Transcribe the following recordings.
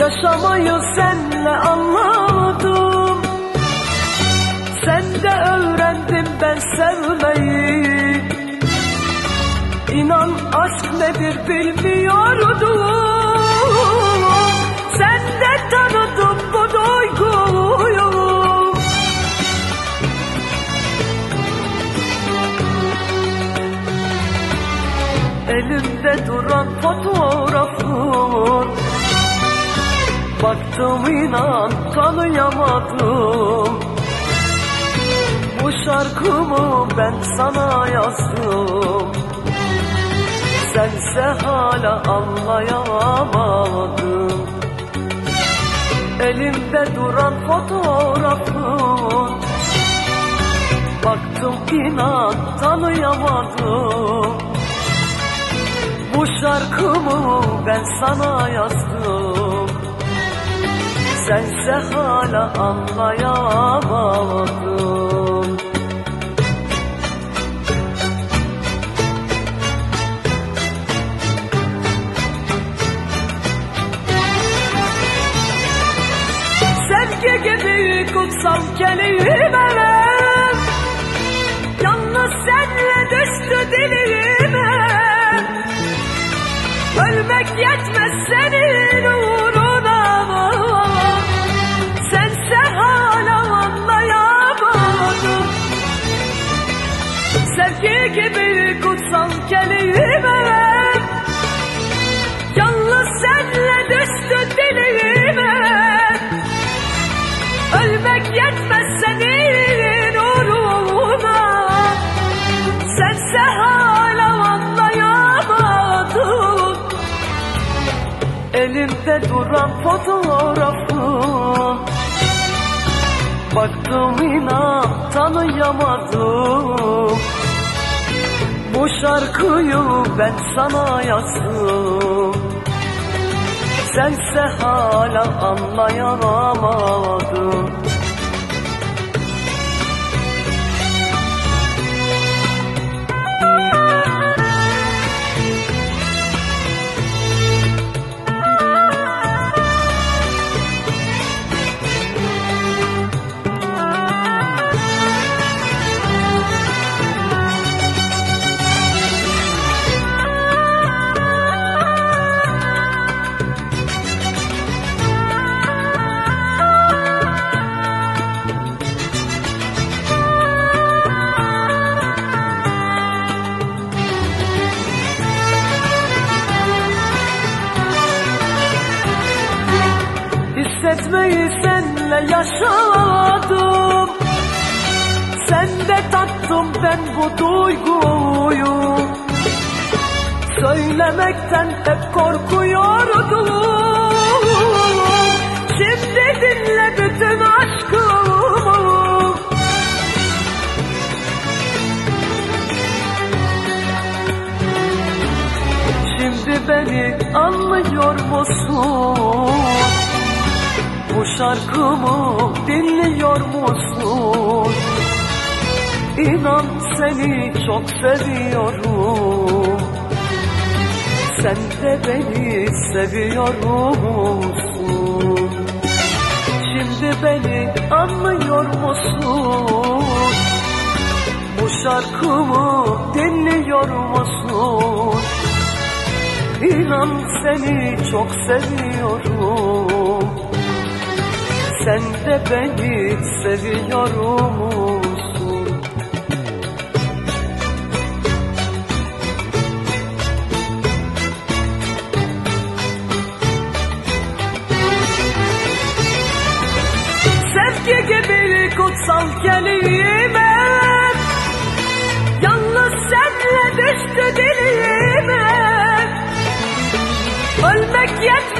Yaşamayı senle anladım. Sende öğrendim ben sevmeyi. İnan aşk nedir bilmiyordum. Sende tanıdım bu duyguyu. Elimde duran fotoğrafın Baktım inan tanıyamadım. Bu şarkımı ben sana yazdım. Sense hala anlayamadın Elimde duran fotoğrafın. Baktım inan tanıyamadım. Bu şarkımı ben sana yazdım Sense hala anlayamadın Sevgi gibi kutsal kelime Yalnız senle düştü dilime. Ölmek yetmez senin uğruna uğruna? Sense hala anlayamadın Elimde duran fotoğrafın Baktım inan tanıyamadım şarkıyı ben sana yazdım. Sense hala anlayamadın Hissetmeyi senle yaşadım. Sende tattım ben bu duyguyu. Söylemekten hep korkuyordum. Şimdi dinle bütün aşkımı. Şimdi beni anlıyor musun? Bu şarkımı dinliyor musun? İnan seni çok seviyorum Sen de beni seviyor musun? Şimdi beni anlıyor musun? Bu şarkımı dinliyor musun? İnan seni çok seviyorum sen de beni seviyor musun? Sevgi gibi kutsal kelime Yalnız senle düştü dilime Ölmek yetmez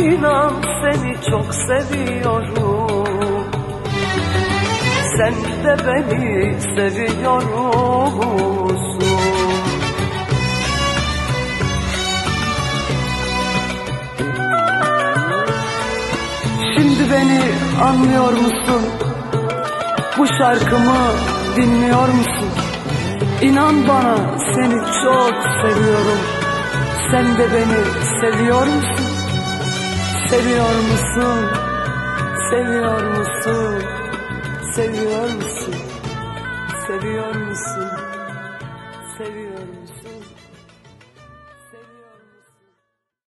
İnan seni çok seviyorum Sen de beni seviyor musun? Şimdi beni anlıyor musun? Bu şarkımı dinliyor musun? İnan bana seni çok seviyorum. Sen de beni seviyor musun? Seviyor musun? Seviyor musun? Seviyor musun? Seviyor musun? Seviyor musun?